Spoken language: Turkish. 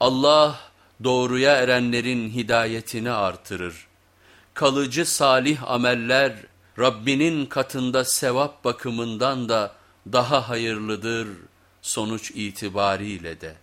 Allah doğruya erenlerin hidayetini artırır. Kalıcı salih ameller Rabbinin katında sevap bakımından da daha hayırlıdır sonuç itibariyle de.